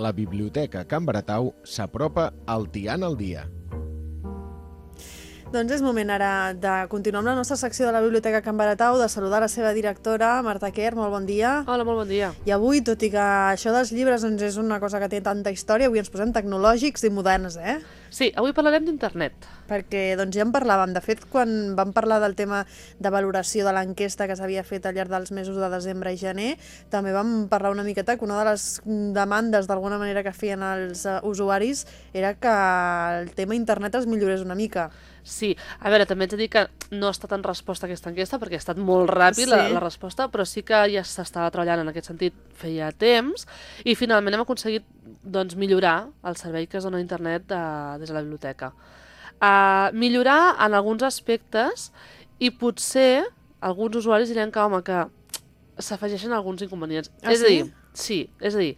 la Biblioteca Can Baratau s'apropa al Tian al dia. Doncs és moment ara de continuar amb la nostra secció de la Biblioteca Can Baratau, de saludar la seva directora, Marta Quer, molt bon dia. Hola, molt bon dia. I avui, tot i que això dels llibres doncs, és una cosa que té tanta història, avui ens posem tecnològics i moderns, eh? Sí, avui parlarem d'internet. Perquè doncs, ja en parlàvem. De fet, quan vam parlar del tema de valoració de l'enquesta que s'havia fet al llarg dels mesos de desembre i gener, també vam parlar una miqueta que una de les demandes d'alguna manera que feien els uh, usuaris era que el tema internet es millorés una mica. Sí, a veure, també ets de dir que no ha estat en resposta a aquesta enquesta perquè ha estat molt ràpid sí. la, la resposta, però sí que ja s'estava treballant en aquest sentit feia temps i finalment hem aconseguit doncs, millorar el servei que es dona a internet de, des de la biblioteca. Uh, millorar en alguns aspectes i potser alguns usuaris diran que, home, que s'afegeixen alguns inconvenients. Ah, és a dir, sí, és a dir,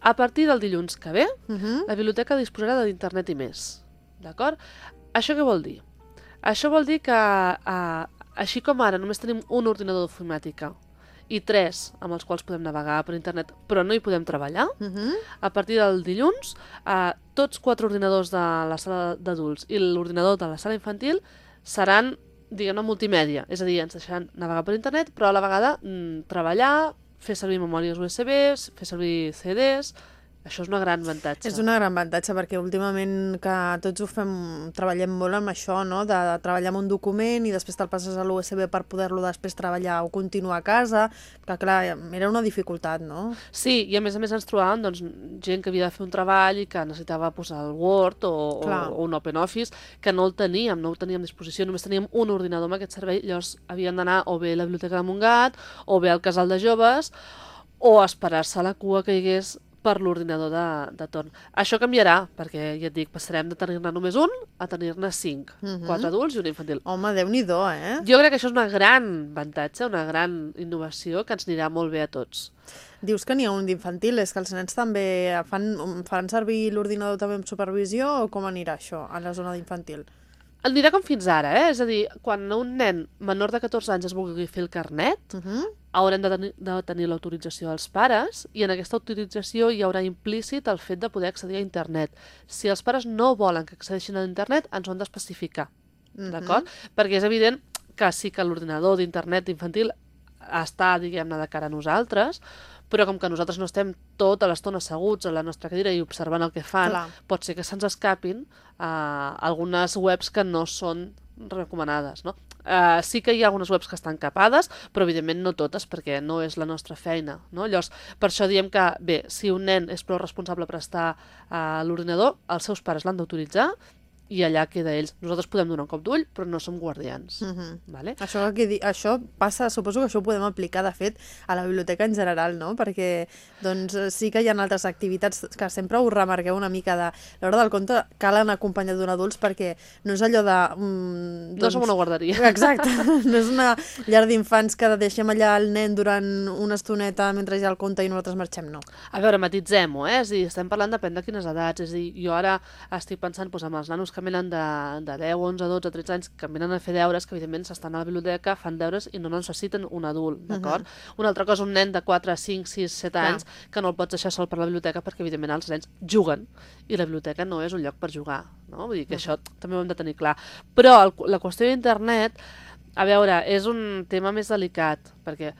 a partir del dilluns que ve, Uh -huh. la biblioteca disposarà d'internet i més. D'acord? Això què vol dir? Això vol dir que, uh, així com ara només tenim un ordinador d'ofimàtica i tres amb els quals podem navegar per internet, però no hi podem treballar, Uh -huh. a partir del dilluns, uh, tots quatre ordinadors de la sala d'adults i l'ordinador de la sala infantil seran, diguem-ne, multimèdia. És a dir, ens deixaran navegar per internet, però a la vegada mm, treballar, fer servir memòries USB, fer servir CDs... Això és un gran avantatge. És un gran avantatge perquè últimament que tots ho fem, treballem molt amb això, no? de treballar amb un document i després te'l passes a l'USB per poder-lo després treballar o continuar a casa, que clar, era una dificultat, no? Sí, i a més a més ens trobàvem doncs, gent que havia de fer un treball i que necessitava posar el Word o, o, Clar. o un OpenOffice, que no el teníem, no el teníem a disposició, només teníem un ordinador amb aquest servei, llavors havien d'anar o bé a la Biblioteca de Montgat, o bé al Casal de Joves, o esperar-se a la cua que hi hagués per l'ordinador de, de torn. Això canviarà, perquè ja et dic, passarem de tenir-ne només un a tenir-ne cinc. Mhm. Quatre adults i un infantil. Home, déu-n'hi-do, eh? Jo crec que això és una gran avantatge, una gran innovació que ens anirà molt bé a tots. Dius que n'hi ha un d'infantil, és que els nens també fan, fan servir l'ordinador també amb supervisió o com anirà això a la zona d'infantil? Anirà com fins ara, eh? És a dir, quan un nen menor de 14 anys es vulgui fer el carnet, Uh -huh. Haurem de tenir, de tenir l'autorització dels pares i en aquesta autorització hi haurà implícit el fet de poder accedir a internet. Si els pares no volen que accedeixin a internet, ens ho han d'especificar, Mhm. d'acord? Perquè és evident que sí que l'ordinador d'internet infantil està, diguem-ne, de cara a nosaltres, però com que nosaltres no estem tota l'estona asseguts a la nostra cadira i observant el que fan, Clar. pot ser que se'ns escapin uh, algunes webs que no són recomanades, no? Uh, sí que hi ha algunes webs que estan capades, però evidentment no totes, perquè no és la nostra feina, no? Llavors, per això diem que, bé, si un nen és prou responsable per estar a l'ordinador, els seus pares l'han d'autoritzar i allà queda ells. Nosaltres podem donar un cop d'ull, però no som guardians. Uh -huh. Vale? Això, que di... això passa, suposo que això ho podem aplicar, de fet, a la biblioteca en general, no? Perquè doncs, eh, sí que hi ha altres activitats que sempre ho remarqueu una mica de l'hora del conte cal anar acompanyat d'un adults perquè no és allò de... Mm, No som una guarderia. Exacte, no és una llar d'infants que deixem allà el nen durant una estoneta mentre hi ha el conte i nosaltres marxem, no. A veure, matitzem-ho, eh? És dir, estem parlant depèn de quines edats. És dir, jo ara estic pensant doncs, amb els nanos que venen de, de 10, 11, 12, 13 anys, que venen a fer deures, que evidentment s'estan a la biblioteca, fan deures i no necessiten un adult, d'acord? Una altra cosa, un nen de 4, 5, 6, 7 Clar. anys, que no el pots deixar sol per la biblioteca perquè evidentment els nens juguen i la biblioteca no és un lloc per jugar, no? Vull dir que això també ho hem de tenir clar. Però el, la qüestió d'internet, a veure, és un tema més delicat, perquè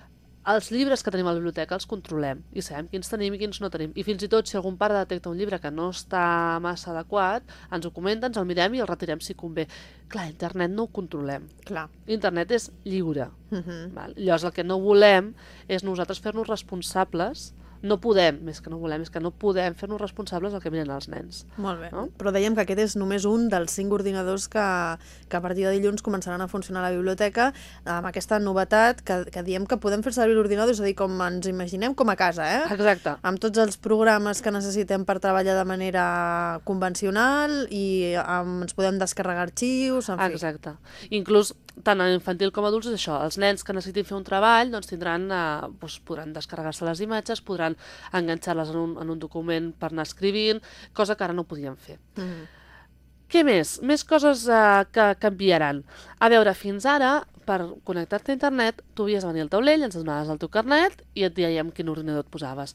els llibres que tenim a la biblioteca els controlem i sabem quins tenim i quins no tenim. I fins i tot si algun pare detecta un llibre que no està massa adequat, ens ho comenta, ens el mirem i el retirem si convé. Clar, internet no ho controlem. Clar. Internet és lliure. Uh -huh. Val? Llavors el que no volem és nosaltres fer-nos responsables no podem, més que no volem, és que no podem fer-nos responsables del que miren els nens. Molt bé. No? Però dèiem que aquest és només un dels cinc ordinadors que, que a partir de dilluns començaran a funcionar a la biblioteca amb aquesta novetat que, que diem que podem fer servir l'ordinador, és a dir, com ens imaginem com a casa, eh? Exacte. amb tots els programes que necessitem per treballar de manera convencional i amb, ens podem descarregar arxius, en fi. Exacte. Inclús tant a infantil com a adults és això, els nens que necessitin fer un treball doncs tindran, eh, doncs podran descarregar-se les imatges, podran enganxar-les en, un, en un document per anar escrivint, cosa que ara no podien fer. Mm. Què més? Més coses eh, que canviaran. A veure, fins ara, per connectar-te a internet, tu havies de venir al taulell, ens donaves el teu carnet i et dèiem quin ordinador et posaves.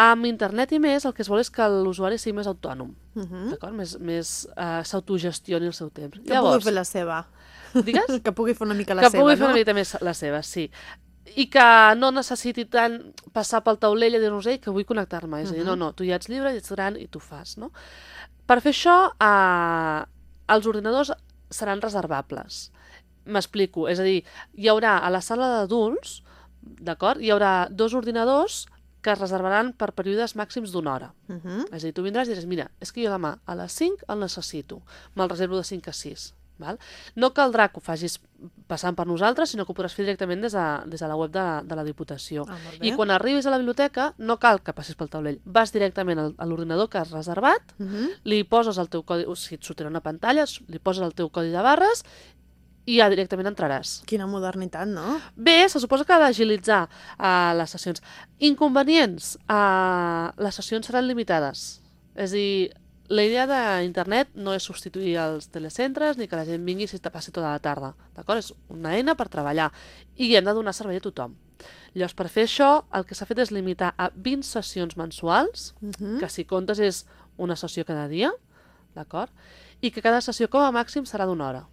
Amb internet i més, el que es vol és que l'usuari sigui més autònom, Uh -huh. d'acord? Més, més uh, s'autogestioni el seu temps. Que pugui fer la seva. digues? que pugui fer una mica la que seva, pugui fer no? una mica més la seva, sí. I que no necessiti tant passar pel taulell i dir-nos, ei, que vull connectar-me. És a dir, no, no, tu ja ets llibre, ja ets gran i tu fas, no? Per fer això, eh, els ordinadors seran reservables. M'explico, és a dir, hi haurà a la sala d'adults, d'acord, hi haurà dos ordinadors que es reservaran per períodes màxims d'una hora. Uh -huh. És a dir, tu vindràs i diràs, mira, és que jo demà a les 5 el necessito, me'l reservo de 5 a 6. Val? No caldrà que ho facis passant per nosaltres, sinó que ho podràs fer directament des de, des de la web de, de la Diputació. Ah. I quan arribis a la biblioteca, no cal que passis pel taulell. Vas directament al- a l'ordinador que has reservat, Uh -huh. li poses el teu codi, o sigui, et sortirà una pantalla, li poses el teu codi de barres i ja directament entraràs. Quina modernitat, no? Bé, se suposa que ha d'agilitzar uh, les sessions. Inconvenients, uh, les sessions seran limitades. És a dir, la idea d'internet no és substituir els telecentres ni que la gent vingui i se te passi tota la tarda. D'acord? És una eina per treballar i hem de donar servei a tothom. Llavors, per fer això, el que s'ha fet és limitar a 20 sessions mensuals, Uh -huh. que si comptes és una sessió cada dia, d'acord? I que cada sessió com a màxim serà d'una hora.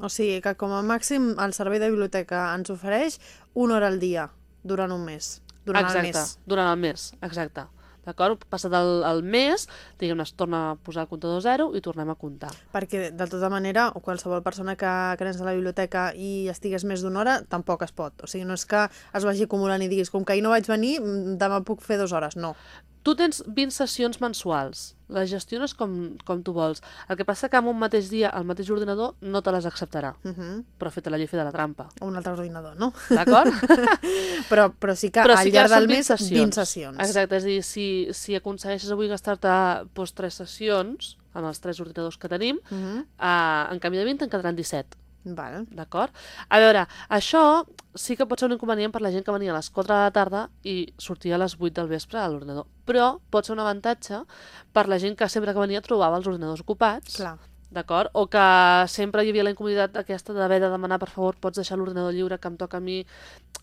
O sigui que com a màxim el servei de biblioteca ens ofereix una hora al dia durant un mes. Durant exacte, el mes. durant el mes, exacte. D'acord? Passat el, el mes, diguem-ne, es torna a posar el comptador zero i tornem a comptar. Perquè, de tota manera, o qualsevol persona que, que anés a la biblioteca i estigués més d'una hora, tampoc es pot. O sigui, no és que es vagi acumulant i diguis, com que ahir no vaig venir, mm, demà puc fer dues hores. No. Tu tens 20 sessions mensuals, les gestiones com, com tu vols. El que passa que en un mateix dia el mateix ordinador no te les acceptarà, Uh -huh. però feta la llei feta la trampa. O un altre ordinador, no? D'acord? però, però sí que però al sí que llarg són del 20 mes, sessions. 20 sessions. Exacte, és a dir, si, si aconsegueixes avui gastar-te doncs, 3 sessions amb els tres ordinadors que tenim, Uh -huh. eh, en canvi de 20 en quedaran 17. Vale. D'acord? A veure, això sí que pot ser un inconvenient per la gent que venia a les 4 de la tarda i sortia a les 8 del vespre a l'ordinador. Però pot ser un avantatge per la gent que sempre que venia trobava els ordinadors ocupats. Clar. D'acord? O que sempre hi havia la incomoditat aquesta d'haver de demanar, per favor, pots deixar l'ordinador lliure que em toca a mi.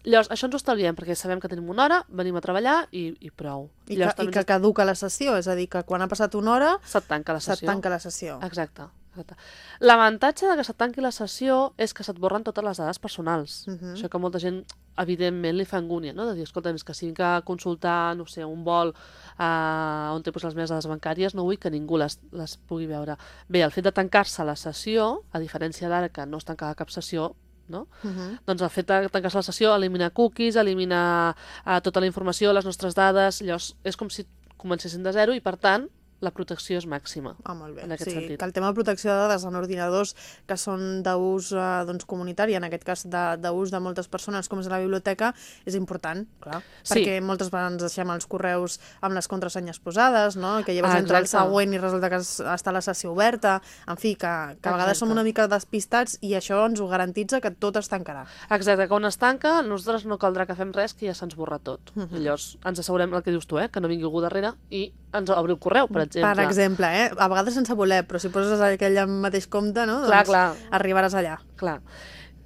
Llavors, això ens ho estalviem, perquè sabem que tenim una hora, venim a treballar i, i prou. I, Llavors, que, I que caduca la sessió, és a dir, que quan ha passat una hora se't tanca la se't sessió. tanca la sessió. Exacte. Exacte. L'avantatge de que se't tanqui la sessió és que se't borren totes les dades personals. Mhm. Això que molta gent, evidentment, li fa angúnia, no? De dir, escolta, és que si vinc a consultar, no sé, un vol uh, on té pues, les meves dades bancàries, no vull que ningú les, les pugui veure. Bé, el fet de tancar-se la sessió, a diferència d'ara que no es tancava cap sessió, no? Uh -huh. Doncs el fet de tancar-se la sessió elimina cookies, elimina uh, tota la informació, les nostres dades, llavors és com si comencessin de zero i, per tant, la protecció és màxima. Ah, molt bé. en aquest sí, sentit. que el tema de protecció de dades en ordinadors que són d'ús eh, doncs, comunitari, en aquest cas d'ús de, de moltes persones, com és la biblioteca, és important, clar. Sí. Perquè moltes vegades deixem els correus amb les contrasenyes posades, no? que llavors Ah, entra el següent i resulta que es- està la sessió oberta. En fi, que, que a vegades Exacte. som una mica despistats i això ens ho garantitza que tot es tancarà. Exacte, quan es tanca, nosaltres no caldrà que fem res, que ja se'ns borra tot. Mhm. Llavors, ens assegurem el que dius tu, eh? que no vingui algú darrere i ens obri el correu, per exemple. Per exemple, eh? a vegades sense voler, però si poses aquell mateix compte, no? Clar, doncs clar. arribaràs allà. Clar.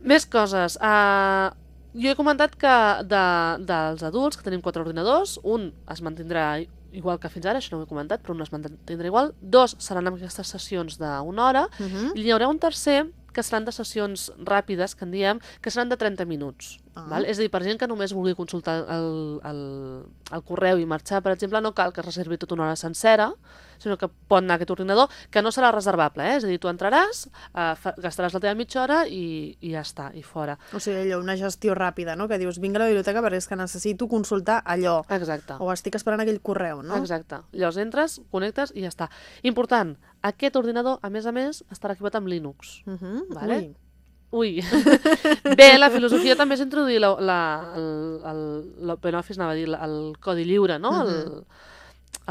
Més coses. Uh, jo he comentat que de, dels adults, que tenim quatre ordinadors, un es mantindrà igual que fins ara, això no ho he comentat, però un es mantindrà igual. Dos seran amb aquestes sessions d'una hora Uh -huh. i hi haurà un tercer que seran de sessions ràpides, que en diem, que seran de 30 minuts. Ah. Val? És a dir, per gent que només vulgui consultar el, el, el correu i marxar, per exemple, no cal que es reservi tota una hora sencera, sinó que pot anar a aquest ordinador, que no serà reservable, eh? és a dir, tu entraràs, eh, fa, gastaràs la teva mitja hora i, i ja està, i fora. O sigui, allò, una gestió ràpida, no? Que dius, vinc a la biblioteca perquè és que necessito consultar allò. Exacte. O estic esperant aquell correu, no? Exacte. Llavors entres, connectes i ja està. Important, aquest ordinador, a més a més, estarà equipat amb Linux. Uh -huh. Vale. Ui. Ui. Bé, la filosofia també és introduir el- l'OpenOffice, anava a dir, el codi lliure, no? el,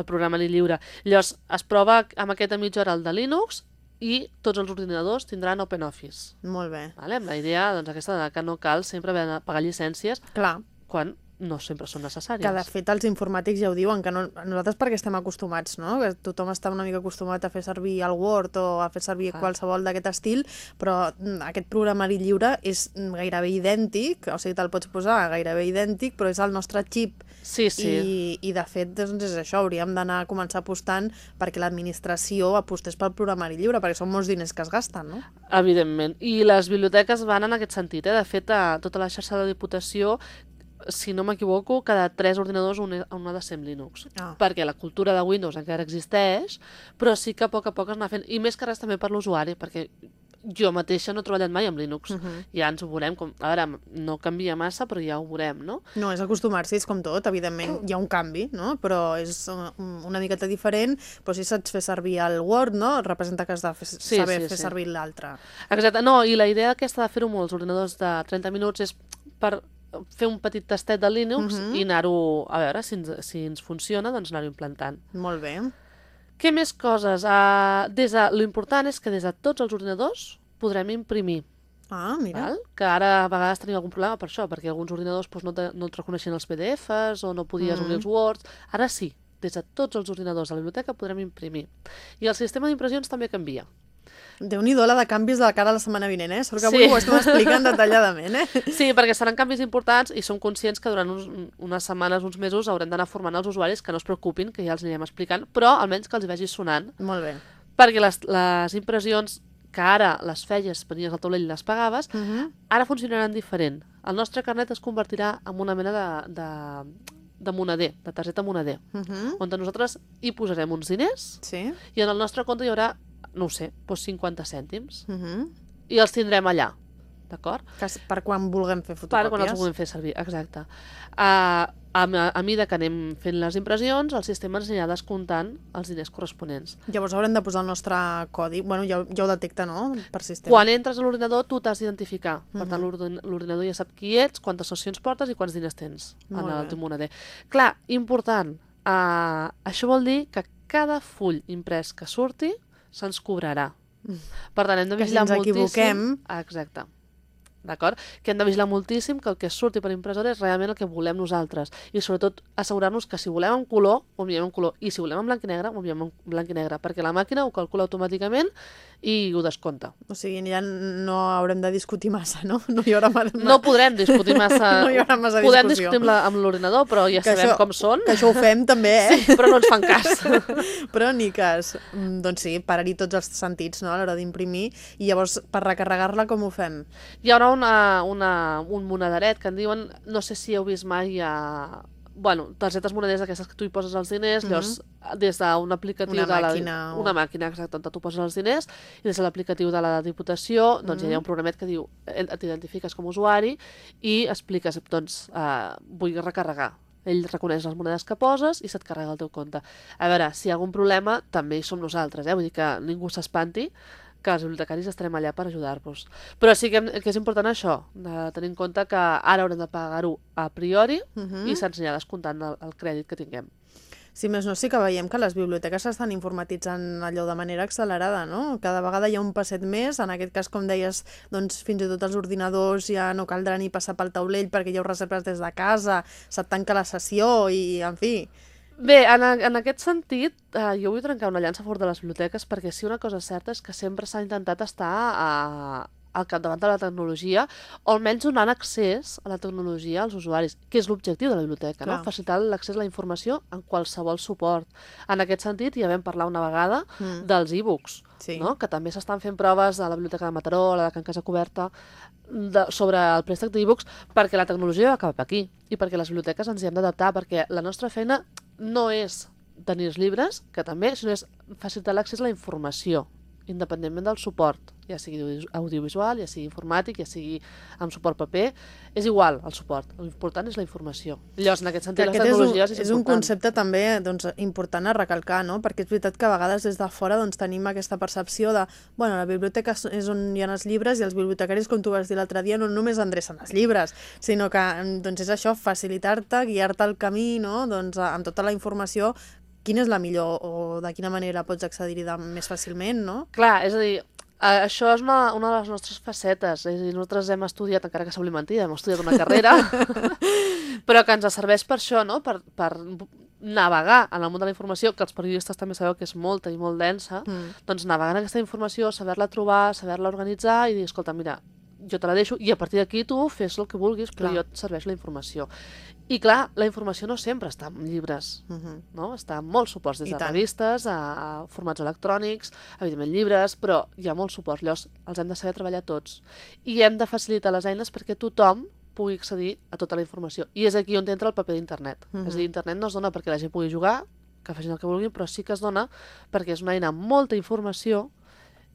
el programa lliure. Llavors, es prova amb aquesta mitja hora el de Linux i tots els ordinadors tindran OpenOffice. Molt bé. Vale? Amb la idea doncs, aquesta de que no cal sempre haver de pagar llicències Clar. quan no sempre són necessàries. Que de fet els informàtics ja ho diuen, que no, nosaltres perquè estem acostumats, no? Que tothom està una mica acostumat a fer servir el Word o a fer servir Clar. qualsevol d'aquest estil, però mm, aquest programari lliure és mm, gairebé idèntic, o sigui, te'l pots posar gairebé idèntic, però és el nostre xip. Sí, sí. I, I de fet, doncs és això, hauríem d'anar a començar apostant perquè l'administració apostés pel programari lliure, perquè són molts diners que es gasten, no? Evidentment. I les biblioteques van en aquest sentit. Eh? De fet, a tota la xarxa de Diputació, si no m'equivoco, cada tres ordinadors un, un ha de ser en Linux. Ah. Perquè la cultura de Windows encara existeix, però sí que a poc a poc es anar fent. I més que res també per l'usuari, perquè jo mateixa no he treballat mai amb Linux. Uh -huh. Ja ens ho veurem. Com... A veure, no canvia massa, però ja ho veurem, no? No, és acostumar-s'hi, és com tot, evidentment hi ha un canvi, no? però és una miqueta diferent, però si saps fer servir el Word, no? representa que has de fer, Sí, saber sí, fer sí. servir l'altre. Exacte. No, i la idea aquesta de fer-ho amb els ordinadors de 30 minuts és per fer un petit tastet de Linux Mhm. i anar-ho, a veure, si ens, si ens funciona, doncs anar-ho implantant. Molt bé. Què més coses? Uh, des de, lo important és que des de tots els ordinadors podrem imprimir, Ah, mira. val? que ara a vegades tenim algun problema per això, perquè alguns ordinadors doncs, no, te, no et reconeixen els PDFs o no podies Mm. obrir els Words. Ara sí, des de tots els ordinadors de la biblioteca podrem imprimir. I el sistema d'impressions també canvia. Déu-n'hi-do la de canvis de cara a la setmana vinent, eh? Sort que Sí. avui ho estem explicant detalladament, eh? Sí, perquè seran canvis importants i som conscients que durant uns, unes setmanes, uns mesos, haurem d'anar formant els usuaris que no es preocupin, que ja els anirem explicant, però almenys que els vagi sonant, Molt bé. perquè les, les impressions que ara les feies, venies al taulell i les pagaves, Uh -huh. ara funcionaran diferent. El nostre carnet es convertirà en una mena de, de, de monader, de targeta monader, Uh -huh. on nosaltres hi posarem uns diners Sí. i en el nostre compte hi haurà, no ho sé, doncs 50 cèntims. Uh -huh. I els tindrem allà, d'acord? Per quan vulguem fer Per fotocòpies. quan els vulguem fer servir, exacte. Uh, a, a mida que anem fent les impressions, el sistema ens anirà descomptant els diners corresponents. Llavors haurem de posar el nostre codi. Bueno, ja, ja ho detecta, no? Per sistema. Quan entres a l'ordinador, tu t'has d'identificar. Per Mhm. tant, l'ordin- l'ordinador ja sap qui ets, quantes sessions portes i quants diners tens Molt en el teu monader. Clar, important. Uh, això vol dir que cada full imprès que surti se'ns cobrarà. Per tant, hem de Mm. Que si vigilar ens moltíssim... equivoquem- Exacte. D'acord? Que hem de vigilar moltíssim que el que surti per impressora és realment el que volem nosaltres. I sobretot assegurar-nos que si volem en color, ho enviem en color. I si volem en blanc i negre, ho enviem en blanc i negre. Perquè la màquina ho calcula automàticament i ho descompta. O sigui, ja no haurem de discutir massa, no? No hi haurà massa... No podrem discutir massa... No hi haurà massa Podem discussió. discutir amb l'ordinador, però ja Que sabem això- com són. Que això ho fem també, eh? Sí, però no ens fan cas. Però ni cas. Mm, Doncs sí, parar-hi tots els sentits no? a l'hora d'imprimir. I llavors, per recarregar-la, com ho fem? Hi haurà una, una, un monederet que en diuen, no sé si heu vist mai a... Bueno, targetes moneders d'aquestes que tu hi poses els diners, Mhm. llavors des d'un aplicatiu Una de la... màquina o- Una màquina, exacte, on tu poses els diners, i des de l'aplicatiu de la Diputació, doncs Mhm. hi ha un programet que diu, eh, t'identifiques com a usuari i expliques, doncs, eh, vull recarregar. Ell reconeix les monedes que poses i se't carrega el teu compte. A veure, si hi ha algun problema, també hi som nosaltres, eh? vull dir que ningú s'espanti, que els bibliotecaris estarem allà per ajudar-vos. Però sí que, hem- que és important això, de tenir en compte que ara haurem de pagar-ho a priori Uh -huh. i se'ns anirà descomptant el, el crèdit que tinguem. Si més no, sí que veiem que les biblioteques s'estan informatitzant allò de manera accelerada, no? Cada vegada hi ha un passet més, en aquest cas, com deies, doncs fins i tot els ordinadors ja no caldrà ni passar pel taulell perquè ja ho reserves des de casa, se't tanca la sessió i, en fi... Bé, en, en aquest sentit, eh, jo vull trencar una llança favor de les biblioteques perquè sí una cosa certa és que sempre s'ha intentat estar a, al capdavant de la tecnologia o almenys donant accés a la tecnologia als usuaris, que és l'objectiu de la biblioteca, no? Clar. facilitar l'accés a la informació en qualsevol suport. En aquest sentit, ja vam parlar una vegada Mm. dels e-books, Sí. no? que també s'estan fent proves a la Biblioteca de Mataró, a la de Can Casa Coberta, de, sobre el préstec d'e-books, perquè la tecnologia va cap aquí i perquè les biblioteques ens hi hem d'adaptar, perquè la nostra feina no és tenir els llibres, que també, sinó és facilitar l'accés a la informació, independentment del suport, ja sigui audio- audiovisual, ja sigui informàtic, ja sigui amb suport paper, és igual el suport, l'important és la informació. Llavors, en aquest Que sentit, les aquest és un, tecnologies és un concepte també doncs, important a recalcar, no? perquè és veritat que a vegades des de fora doncs, tenim aquesta percepció de bueno, la biblioteca és- és on hi ha els llibres i els bibliotecaris, com tu vas dir l'altre dia, no només endrecen els llibres, sinó que doncs, és això, facilitar-te, guiar-te el camí, no? doncs, amb tota la informació, quina és la millor o de quina manera pots accedir-hi més fàcilment, no? Clar, és a dir, això és una, una de les nostres facetes. És a dir, nosaltres hem estudiat, encara que sembli mentida, hem estudiat una carrera, però que ens serveix per això, no? Per, per navegar en el món de la informació, que els periodistes també sabeu que és molta i molt densa, Mm. doncs navegar en aquesta informació, saber-la trobar, saber-la organitzar i dir, escolta, mira, jo te la deixo i a partir d'aquí tu fes el que vulguis, però Clar. jo et serveix la informació. I clar, la informació no sempre està en llibres, Mhm. no? Està en molts suports, des I de tant. revistes a, a formats electrònics, evidentment llibres, però hi ha molts suports, llavors els hem de saber treballar tots. I hem de facilitar les eines perquè tothom pugui accedir a tota la informació. I és aquí on entra el paper d'internet. Mhm. És a dir, internet no es dona perquè la gent pugui jugar, que facin el que vulguin, però sí que es dona perquè és una eina amb molta informació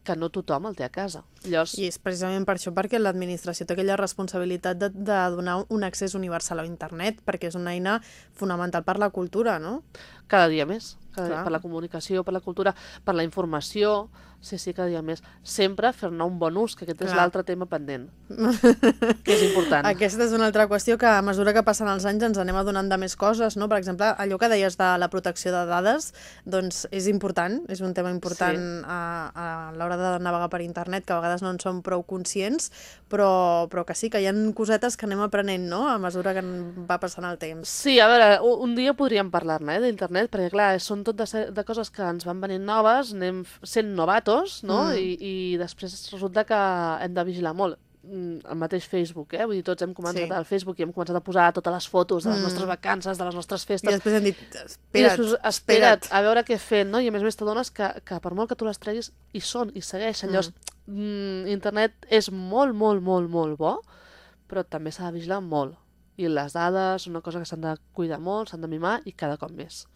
que no tothom el té a casa. Llavors, I és precisament per això perquè l'administració té aquella responsabilitat de, de donar un accés universal a internet, perquè és una eina fonamental per la cultura, no? Cada dia més. Cada dia, per la comunicació, per la cultura, per la informació, sí, sí, cada dia més. Sempre fer-ne un bon ús, que aquest és Clar. l'altre tema pendent, que és important. Aquesta és una altra qüestió que a mesura que passen els anys ens anem adonant de més coses, no? Per exemple, allò que deies de la protecció de dades, doncs és important, és un tema important Sí. a, a l'hora de navegar per internet, que a vegades no en som prou conscients, però, però que sí, que hi ha cosetes que anem aprenent, no?, a mesura que va passant el temps. Sí, a veure, un dia podríem parlar-ne eh, d'internet, perquè clar, són tot de, de coses que ens van venint noves, anem sent novatos, no? Mm. I, I després resulta que hem de vigilar molt. Mm, El mateix Facebook, eh? Vull dir, tots hem començat Sí. al Facebook i hem començat a posar totes les fotos de les Mm. nostres vacances, de les nostres I festes. després hem dit, I espera't, després, espera't, a veure què fem, no? I a més a més t'adones que, que per molt que tu les treguis, hi són, hi segueixen. Mm. Llavors, mm, internet és molt, molt, molt, molt bo, però també s'ha de vigilar molt. I les dades una cosa que s'han de cuidar molt, s'han de mimar i cada cop més.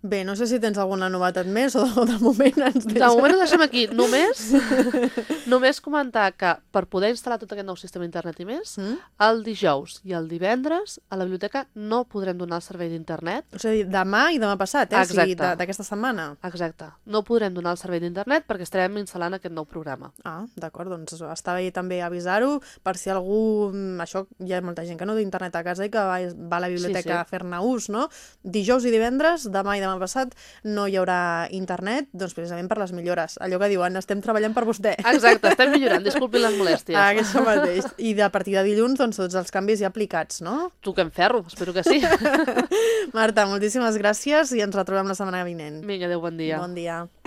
Bé, no sé si tens alguna novetat més o de moment ens De deixes. moment ho deixem aquí. Només, només comentar que per poder instal·lar tot aquest nou sistema d'internet i més, Mm? el dijous i el divendres a la biblioteca no podrem donar el servei d'internet O sigui, demà i demà passat, eh? O sigui, Exacte. de- d'aquesta setmana. Exacte. No podrem donar el servei d'internet perquè estarem instal·lant aquest nou programa. Ah, d'acord, doncs està bé també avisar-ho per si algú, mm, això hi ha molta gent que no té internet a casa i que va, va a la biblioteca sí. a fer-ne ús, no? Dijous i divendres, demà i demà passat, no hi haurà internet, doncs precisament per les millores. Allò que diuen, estem treballant per vostè. Exacte, estem millorant, disculpin les molèsties. Ah, això mateix. I de a partir de dilluns, doncs tots els canvis ja aplicats, no? Toquem ferro, espero que sí. Marta, moltíssimes gràcies i ens retrobem la setmana vinent. Vinga, adéu, bon dia. Bon dia.